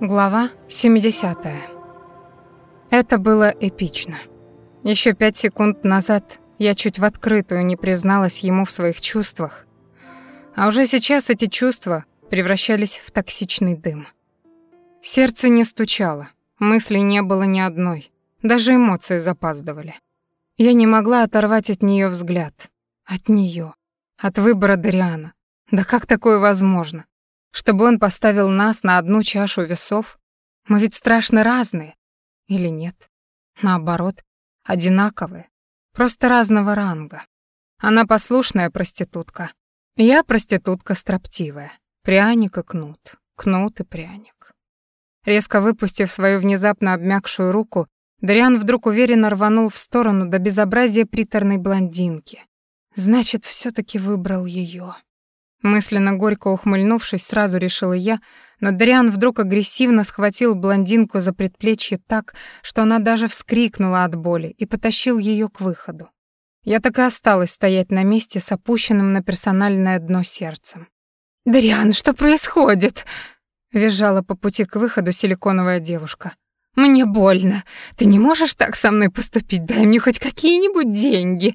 Глава 70. Это было эпично. Еще пять секунд назад я чуть в открытую не призналась ему в своих чувствах, а уже сейчас эти чувства превращались в токсичный дым. Сердце не стучало, мыслей не было ни одной, даже эмоции запаздывали. Я не могла оторвать от нее взгляд. От нее, От выбора Дариана. Да как такое возможно? Чтобы он поставил нас на одну чашу весов? Мы ведь страшно разные. Или нет? Наоборот, одинаковые. Просто разного ранга. Она послушная проститутка. Я проститутка строптивая. Пряник и кнут. Кнут и пряник. Резко выпустив свою внезапно обмякшую руку, Дриан вдруг уверенно рванул в сторону до безобразия приторной блондинки. Значит, все таки выбрал ее. Мысленно горько ухмыльнувшись, сразу решила я, но Дриан вдруг агрессивно схватил блондинку за предплечье так, что она даже вскрикнула от боли и потащил ее к выходу. Я так и осталась стоять на месте с опущенным на персональное дно сердцем. «Дриан, что происходит?» — визжала по пути к выходу силиконовая девушка. «Мне больно. Ты не можешь так со мной поступить? Дай мне хоть какие-нибудь деньги!»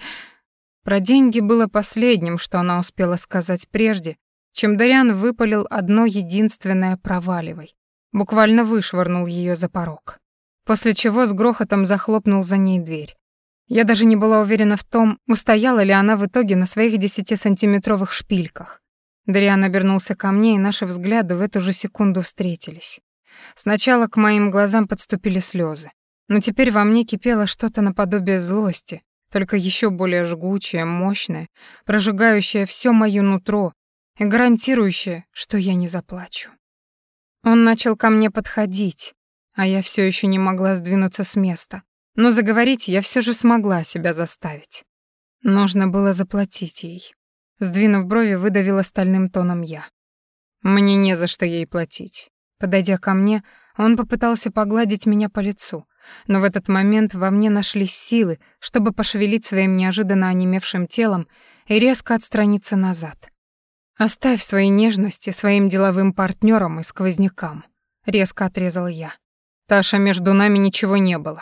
Про деньги было последним, что она успела сказать прежде, чем Дариан выпалил одно единственное «проваливай». Буквально вышвырнул ее за порог. После чего с грохотом захлопнул за ней дверь. Я даже не была уверена в том, устояла ли она в итоге на своих десятисантиметровых шпильках. Дариан обернулся ко мне, и наши взгляды в эту же секунду встретились. Сначала к моим глазам подступили слезы, но теперь во мне кипело что-то наподобие злости, только еще более жгучее, мощное, прожигающее все моё нутро и гарантирующее, что я не заплачу. Он начал ко мне подходить, а я все еще не могла сдвинуться с места, но заговорить я все же смогла себя заставить. Нужно было заплатить ей. Сдвинув брови, выдавила стальным тоном я. Мне не за что ей платить. Подойдя ко мне, он попытался погладить меня по лицу, но в этот момент во мне нашлись силы, чтобы пошевелить своим неожиданно онемевшим телом и резко отстраниться назад. «Оставь свои нежности своим деловым партнерам и сквознякам», — резко отрезал я. «Таша, между нами ничего не было».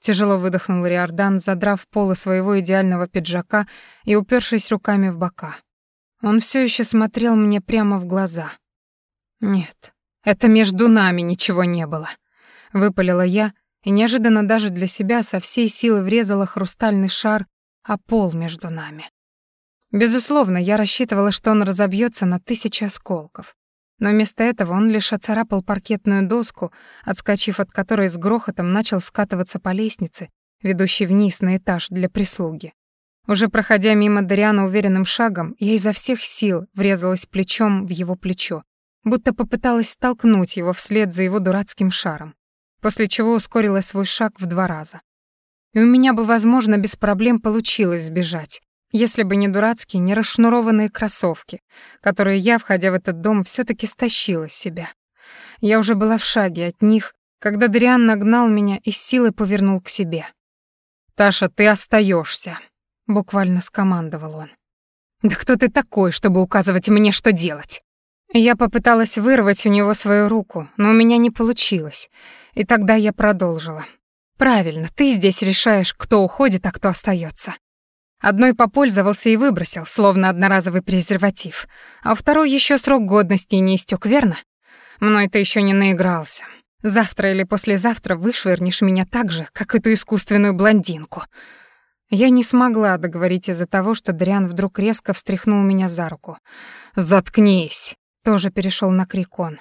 Тяжело выдохнул Риордан, задрав полы своего идеального пиджака и упершись руками в бока. Он все еще смотрел мне прямо в глаза. «Нет, это между нами ничего не было», — выпалила я, и неожиданно даже для себя со всей силы врезала хрустальный шар о пол между нами. Безусловно, я рассчитывала, что он разобьется на тысячи осколков. Но вместо этого он лишь оцарапал паркетную доску, отскочив от которой с грохотом начал скатываться по лестнице, ведущей вниз на этаж для прислуги. Уже проходя мимо Дариана уверенным шагом, я изо всех сил врезалась плечом в его плечо, будто попыталась столкнуть его вслед за его дурацким шаром после чего ускорила свой шаг в два раза. И у меня бы, возможно, без проблем получилось сбежать, если бы не дурацкие, не расшнурованные кроссовки, которые я, входя в этот дом, все таки стащила с себя. Я уже была в шаге от них, когда Дриан нагнал меня и с силой повернул к себе. «Таша, ты остаешься, буквально скомандовал он. «Да кто ты такой, чтобы указывать мне, что делать?» Я попыталась вырвать у него свою руку, но у меня не получилось. И тогда я продолжила. «Правильно, ты здесь решаешь, кто уходит, а кто остается. Одной попользовался и выбросил, словно одноразовый презерватив, а второй еще срок годности не истек, верно? Мной ты еще не наигрался. Завтра или послезавтра вышвырнешь меня так же, как эту искусственную блондинку». Я не смогла договорить из-за того, что Дриан вдруг резко встряхнул меня за руку. «Заткнись!» Тоже перешел на крик он.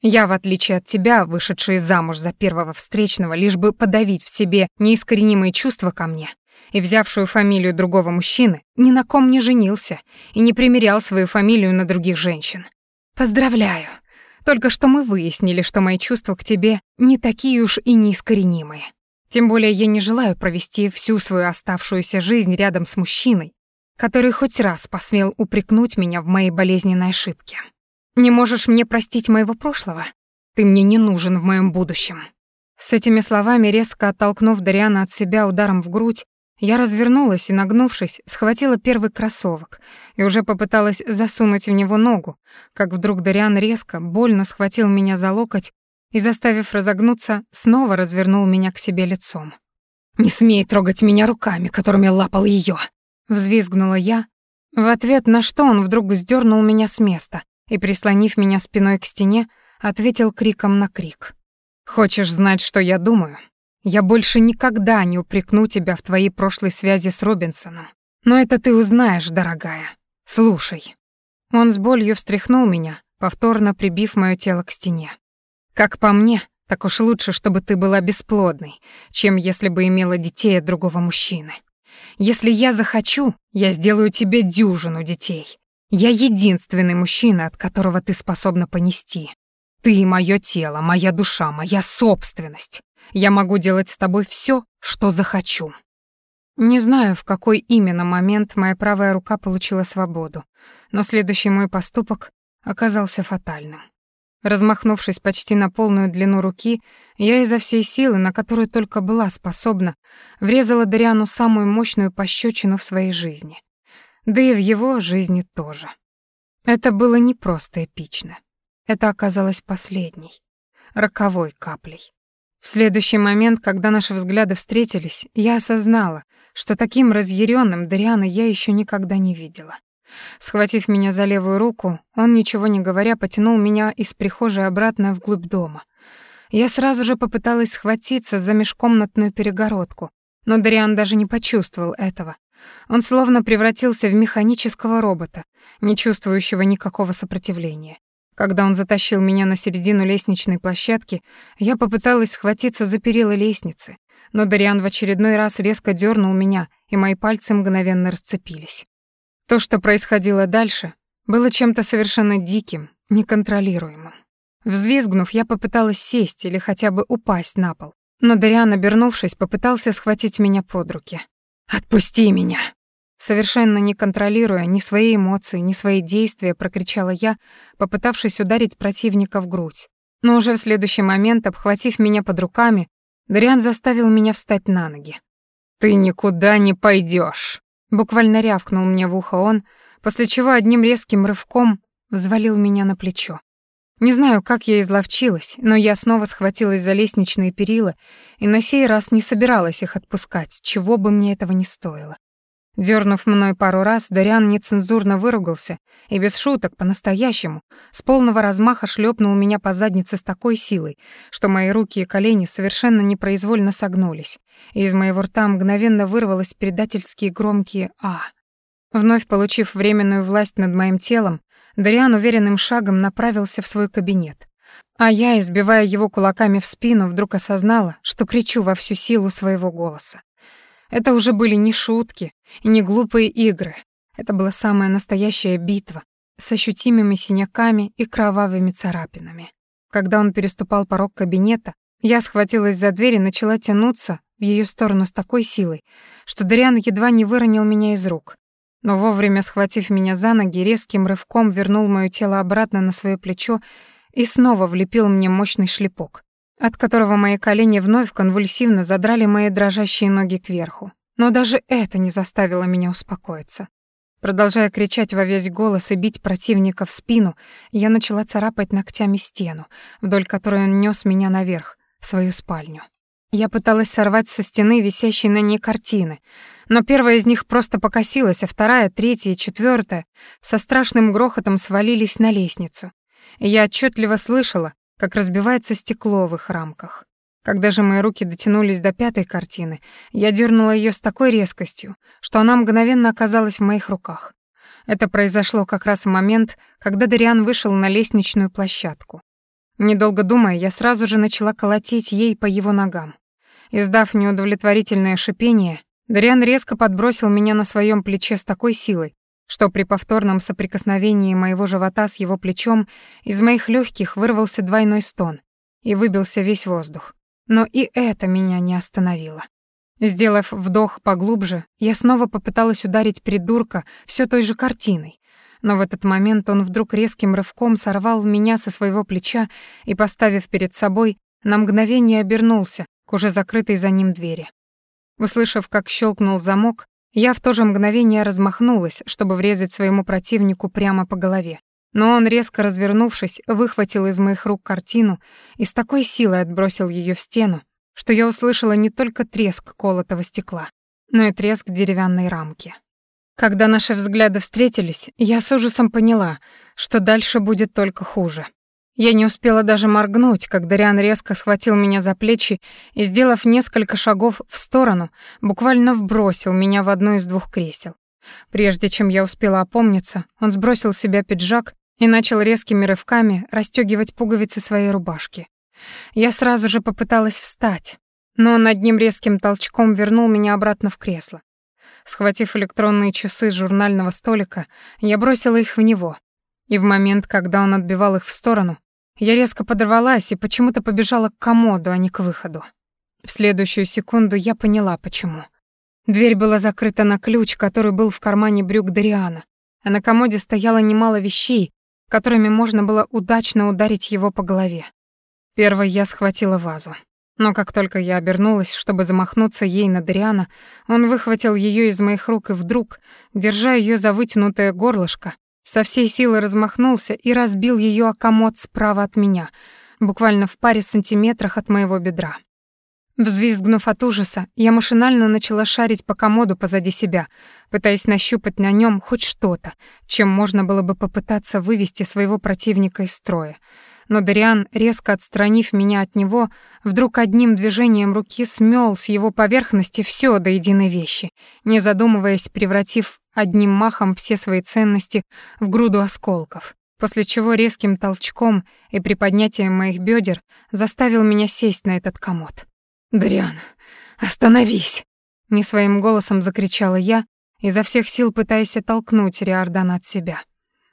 Я, в отличие от тебя, вышедшая замуж за первого встречного, лишь бы подавить в себе неискоренимые чувства ко мне, и взявшую фамилию другого мужчины, ни на ком не женился и не примерял свою фамилию на других женщин. Поздравляю. Только что мы выяснили, что мои чувства к тебе не такие уж и неискоренимые. Тем более я не желаю провести всю свою оставшуюся жизнь рядом с мужчиной, который хоть раз посмел упрекнуть меня в моей болезненной ошибке. Не можешь мне простить моего прошлого? Ты мне не нужен в моем будущем». С этими словами, резко оттолкнув Дариана от себя ударом в грудь, я развернулась и, нагнувшись, схватила первый кроссовок и уже попыталась засунуть в него ногу, как вдруг Дариан резко, больно схватил меня за локоть и, заставив разогнуться, снова развернул меня к себе лицом. «Не смей трогать меня руками, которыми лапал ее! Взвизгнула я, в ответ на что он вдруг сдернул меня с места и, прислонив меня спиной к стене, ответил криком на крик. «Хочешь знать, что я думаю? Я больше никогда не упрекну тебя в твоей прошлой связи с Робинсоном. Но это ты узнаешь, дорогая. Слушай». Он с болью встряхнул меня, повторно прибив моё тело к стене. «Как по мне, так уж лучше, чтобы ты была бесплодной, чем если бы имела детей от другого мужчины. Если я захочу, я сделаю тебе дюжину детей. Я единственный мужчина, от которого ты способна понести. Ты — мое тело, моя душа, моя собственность. Я могу делать с тобой все, что захочу». Не знаю, в какой именно момент моя правая рука получила свободу, но следующий мой поступок оказался фатальным. Размахнувшись почти на полную длину руки, я изо всей силы, на которую только была способна, врезала Дариану самую мощную пощечину в своей жизни. Да и в его жизни тоже. Это было не просто эпично. Это оказалось последней, роковой каплей. В следующий момент, когда наши взгляды встретились, я осознала, что таким разъяренным Дариана я еще никогда не видела. Схватив меня за левую руку, он, ничего не говоря, потянул меня из прихожей обратно вглубь дома. Я сразу же попыталась схватиться за межкомнатную перегородку, но Дариан даже не почувствовал этого. Он словно превратился в механического робота, не чувствующего никакого сопротивления. Когда он затащил меня на середину лестничной площадки, я попыталась схватиться за перила лестницы, но Дариан в очередной раз резко дернул меня, и мои пальцы мгновенно расцепились. То, что происходило дальше, было чем-то совершенно диким, неконтролируемым. Взвизгнув, я попыталась сесть или хотя бы упасть на пол, но Дариан, обернувшись, попытался схватить меня под руки. «Отпусти меня!» Совершенно не контролируя ни свои эмоции, ни свои действия, прокричала я, попытавшись ударить противника в грудь. Но уже в следующий момент, обхватив меня под руками, Дариан заставил меня встать на ноги. «Ты никуда не пойдешь. Буквально рявкнул мне в ухо он, после чего одним резким рывком взвалил меня на плечо. Не знаю, как я изловчилась, но я снова схватилась за лестничные перила и на сей раз не собиралась их отпускать, чего бы мне этого не стоило. Дёрнув мной пару раз, Дариан нецензурно выругался и без шуток, по-настоящему, с полного размаха шлепнул меня по заднице с такой силой, что мои руки и колени совершенно непроизвольно согнулись, и из моего рта мгновенно вырвалось предательские громкие «а». Вновь получив временную власть над моим телом, Дариан уверенным шагом направился в свой кабинет. А я, избивая его кулаками в спину, вдруг осознала, что кричу во всю силу своего голоса. Это уже были не шутки и не глупые игры. Это была самая настоящая битва с ощутимыми синяками и кровавыми царапинами. Когда он переступал порог кабинета, я схватилась за дверь и начала тянуться в ее сторону с такой силой, что Дариан едва не выронил меня из рук. Но вовремя схватив меня за ноги, резким рывком вернул моё тело обратно на свое плечо и снова влепил мне мощный шлепок от которого мои колени вновь конвульсивно задрали мои дрожащие ноги кверху. Но даже это не заставило меня успокоиться. Продолжая кричать во весь голос и бить противника в спину, я начала царапать ногтями стену, вдоль которой он нёс меня наверх, в свою спальню. Я пыталась сорвать со стены висящие на ней картины, но первая из них просто покосилась, а вторая, третья и четвертая со страшным грохотом свалились на лестницу. И я отчетливо слышала, как разбивается стекло в их рамках. Когда же мои руки дотянулись до пятой картины, я дернула ее с такой резкостью, что она мгновенно оказалась в моих руках. Это произошло как раз в момент, когда Дариан вышел на лестничную площадку. Недолго думая, я сразу же начала колотить ей по его ногам. Издав неудовлетворительное шипение, Дариан резко подбросил меня на своем плече с такой силой, что при повторном соприкосновении моего живота с его плечом из моих легких вырвался двойной стон и выбился весь воздух. Но и это меня не остановило. Сделав вдох поглубже, я снова попыталась ударить придурка все той же картиной, но в этот момент он вдруг резким рывком сорвал меня со своего плеча и, поставив перед собой, на мгновение обернулся к уже закрытой за ним двери. Услышав, как щелкнул замок, я в то же мгновение размахнулась, чтобы врезать своему противнику прямо по голове. Но он, резко развернувшись, выхватил из моих рук картину и с такой силой отбросил ее в стену, что я услышала не только треск колотого стекла, но и треск деревянной рамки. Когда наши взгляды встретились, я с ужасом поняла, что дальше будет только хуже. Я не успела даже моргнуть, как Дариан резко схватил меня за плечи и, сделав несколько шагов в сторону, буквально вбросил меня в одно из двух кресел. Прежде чем я успела опомниться, он сбросил с себя пиджак и начал резкими рывками расстёгивать пуговицы своей рубашки. Я сразу же попыталась встать, но он одним резким толчком вернул меня обратно в кресло. Схватив электронные часы с журнального столика, я бросила их в него. И в момент, когда он отбивал их в сторону, я резко подорвалась и почему-то побежала к комоду, а не к выходу. В следующую секунду я поняла, почему. Дверь была закрыта на ключ, который был в кармане брюк Дариана, а на комоде стояло немало вещей, которыми можно было удачно ударить его по голове. Первой я схватила вазу. Но как только я обернулась, чтобы замахнуться ей на Дариана, он выхватил ее из моих рук и вдруг, держа ее за вытянутое горлышко, со всей силы размахнулся и разбил ее о комод справа от меня, буквально в паре сантиметрах от моего бедра. Взвизгнув от ужаса, я машинально начала шарить по комоду позади себя, пытаясь нащупать на нем хоть что-то, чем можно было бы попытаться вывести своего противника из строя. Но Дариан, резко отстранив меня от него, вдруг одним движением руки смел с его поверхности все до единой вещи, не задумываясь, превратив одним махом все свои ценности в груду осколков, после чего резким толчком и приподнятием моих бедер заставил меня сесть на этот комод. «Дриан, остановись!» Не своим голосом закричала я, изо всех сил пытаясь оттолкнуть Риордана от себя.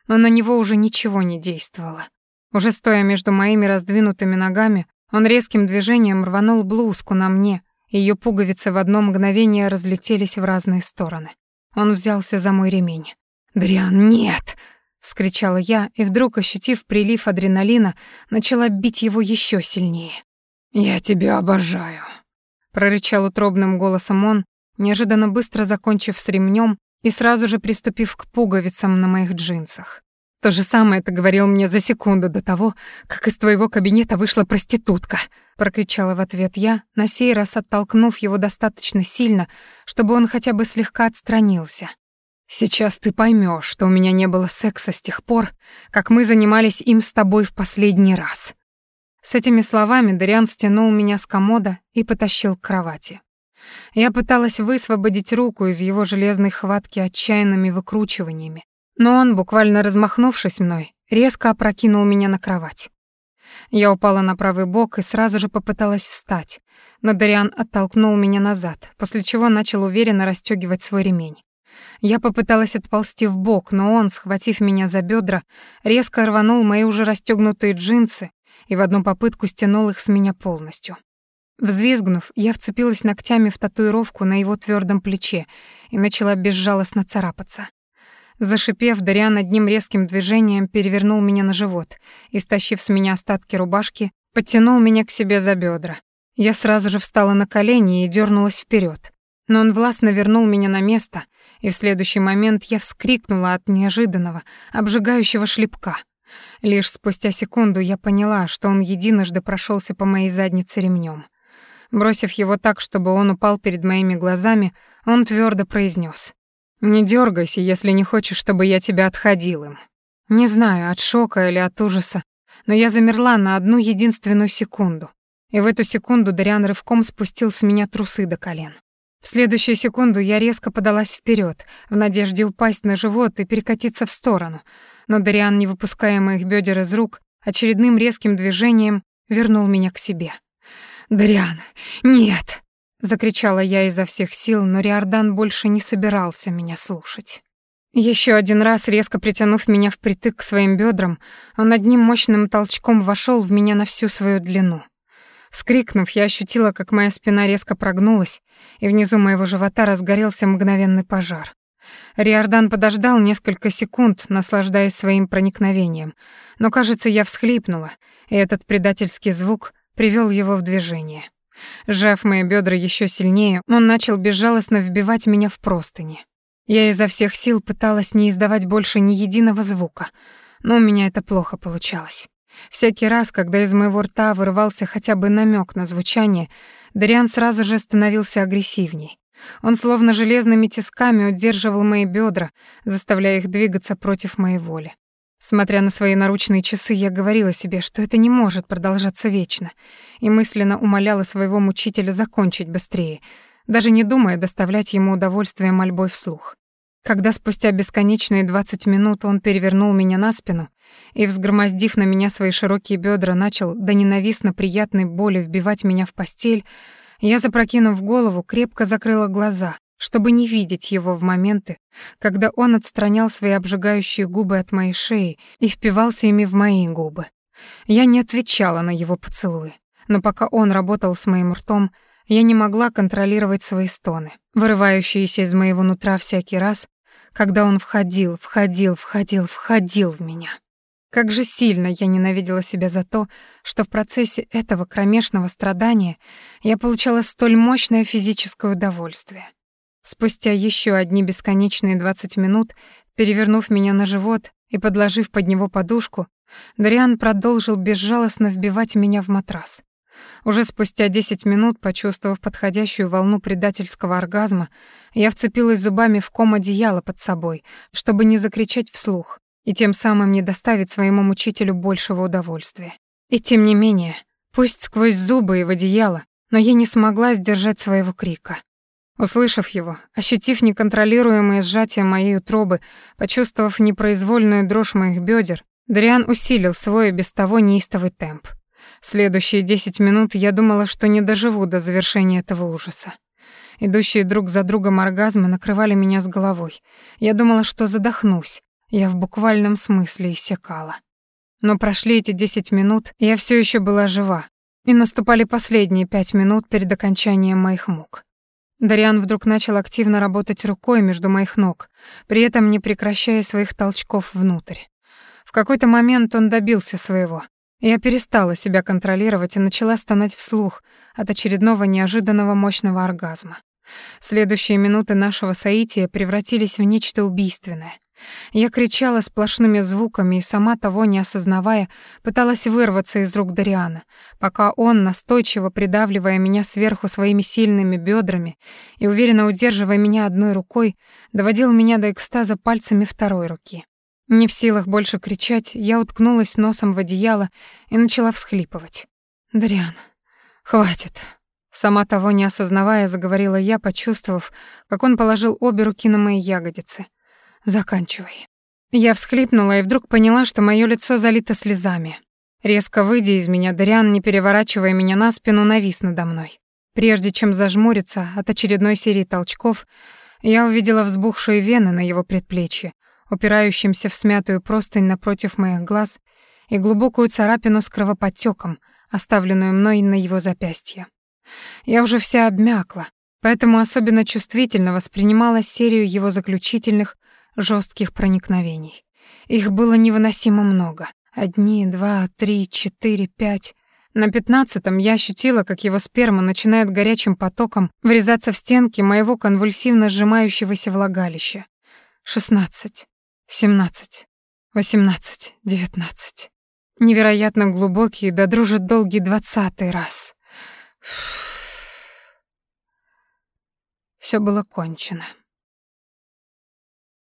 Но на него уже ничего не действовало. Уже стоя между моими раздвинутыми ногами, он резким движением рванул блузку на мне, и её пуговицы в одно мгновение разлетелись в разные стороны. Он взялся за мой ремень. «Дриан, нет!» — вскричала я, и вдруг, ощутив прилив адреналина, начала бить его еще сильнее. «Я тебя обожаю», — прорычал утробным голосом он, неожиданно быстро закончив с ремнем и сразу же приступив к пуговицам на моих джинсах. То же самое ты говорил мне за секунду до того, как из твоего кабинета вышла проститутка, прокричала в ответ я, на сей раз оттолкнув его достаточно сильно, чтобы он хотя бы слегка отстранился. Сейчас ты поймешь, что у меня не было секса с тех пор, как мы занимались им с тобой в последний раз. С этими словами Дариан стянул меня с комода и потащил к кровати. Я пыталась высвободить руку из его железной хватки отчаянными выкручиваниями, но он, буквально размахнувшись мной, резко опрокинул меня на кровать. Я упала на правый бок и сразу же попыталась встать, но Дариан оттолкнул меня назад, после чего начал уверенно расстёгивать свой ремень. Я попыталась отползти в бок, но он, схватив меня за бедра, резко рванул мои уже расстёгнутые джинсы и в одну попытку стянул их с меня полностью. Взвизгнув, я вцепилась ногтями в татуировку на его твердом плече и начала безжалостно царапаться. Зашипев, Дариан одним резким движением перевернул меня на живот и, стащив с меня остатки рубашки, подтянул меня к себе за бедра. Я сразу же встала на колени и дернулась вперед, но он властно вернул меня на место, и в следующий момент я вскрикнула от неожиданного, обжигающего шлепка. Лишь спустя секунду я поняла, что он единожды прошелся по моей заднице ремнем. Бросив его так, чтобы он упал перед моими глазами, он твердо произнес: не дергайся, если не хочешь, чтобы я тебя отходил им. Не знаю, от шока или от ужаса, но я замерла на одну единственную секунду. И в эту секунду Дариан рывком спустил с меня трусы до колен. В следующую секунду я резко подалась вперед, в надежде упасть на живот и перекатиться в сторону, но Дариан, не выпуская моих бедер из рук, очередным резким движением вернул меня к себе. «Дариан, нет!» Закричала я изо всех сил, но Риордан больше не собирался меня слушать. Еще один раз, резко притянув меня впритык к своим бедрам, он одним мощным толчком вошел в меня на всю свою длину. Вскрикнув, я ощутила, как моя спина резко прогнулась, и внизу моего живота разгорелся мгновенный пожар. Риордан подождал несколько секунд, наслаждаясь своим проникновением, но, кажется, я всхлипнула, и этот предательский звук привел его в движение. Сжав мои бедра еще сильнее, он начал безжалостно вбивать меня в простыни. Я изо всех сил пыталась не издавать больше ни единого звука, Но у меня это плохо получалось. Всякий раз, когда из моего рта вырывался хотя бы намек на звучание, Дариан сразу же становился агрессивней. Он словно железными тисками удерживал мои бедра, заставляя их двигаться против моей воли. Смотря на свои наручные часы, я говорила себе, что это не может продолжаться вечно, и мысленно умоляла своего мучителя закончить быстрее, даже не думая доставлять ему удовольствие мольбой вслух. Когда спустя бесконечные 20 минут он перевернул меня на спину и, взгромоздив на меня свои широкие бедра, начал до ненавистно приятной боли вбивать меня в постель, я, запрокинув голову, крепко закрыла глаза, чтобы не видеть его в моменты, когда он отстранял свои обжигающие губы от моей шеи и впивался ими в мои губы. Я не отвечала на его поцелуи, но пока он работал с моим ртом, я не могла контролировать свои стоны, вырывающиеся из моего нутра всякий раз, когда он входил, входил, входил, входил в меня. Как же сильно я ненавидела себя за то, что в процессе этого кромешного страдания я получала столь мощное физическое удовольствие. Спустя еще одни бесконечные 20 минут, перевернув меня на живот и подложив под него подушку, Дариан продолжил безжалостно вбивать меня в матрас. Уже спустя 10 минут, почувствовав подходящую волну предательского оргазма, я вцепилась зубами в ком одеяла под собой, чтобы не закричать вслух и тем самым не доставить своему мучителю большего удовольствия. И тем не менее, пусть сквозь зубы и в одеяло, но я не смогла сдержать своего крика. Услышав его, ощутив неконтролируемое сжатие моей утробы, почувствовав непроизвольную дрожь моих бедер, Дриан усилил свой без того неистовый темп. Следующие десять минут я думала, что не доживу до завершения этого ужаса. Идущие друг за другом оргазмы накрывали меня с головой. Я думала, что задохнусь. Я в буквальном смысле иссякала. Но прошли эти десять минут, я все еще была жива. И наступали последние пять минут перед окончанием моих мук. Дариан вдруг начал активно работать рукой между моих ног, при этом не прекращая своих толчков внутрь. В какой-то момент он добился своего. Я перестала себя контролировать и начала стонать вслух от очередного неожиданного мощного оргазма. Следующие минуты нашего соития превратились в нечто убийственное. Я кричала сплошными звуками и, сама того не осознавая, пыталась вырваться из рук Дариана, пока он, настойчиво придавливая меня сверху своими сильными бедрами и уверенно удерживая меня одной рукой, доводил меня до экстаза пальцами второй руки. Не в силах больше кричать, я уткнулась носом в одеяло и начала всхлипывать. «Дариан, хватит!» Сама того не осознавая, заговорила я, почувствовав, как он положил обе руки на мои ягодицы. Заканчивай. Я всхлипнула и вдруг поняла, что моё лицо залито слезами. Резко выйдя из меня, Дариан, не переворачивая меня на спину, навис надо мной. Прежде чем зажмуриться от очередной серии толчков, я увидела взбухшие вены на его предплечье, упирающимся в смятую простынь напротив моих глаз, и глубокую царапину с кровоподтёком, оставленную мной на его запястье. Я уже вся обмякла, поэтому особенно чувствительно воспринимала серию его заключительных, жестких проникновений. Их было невыносимо много. Одни, два, три, четыре, пять. На пятнадцатом я ощутила, как его сперма начинает горячим потоком врезаться в стенки моего конвульсивно сжимающегося влагалища. Шестнадцать, семнадцать, восемнадцать, девятнадцать. Невероятно глубокий, да дружит долгий двадцатый раз. Все было кончено.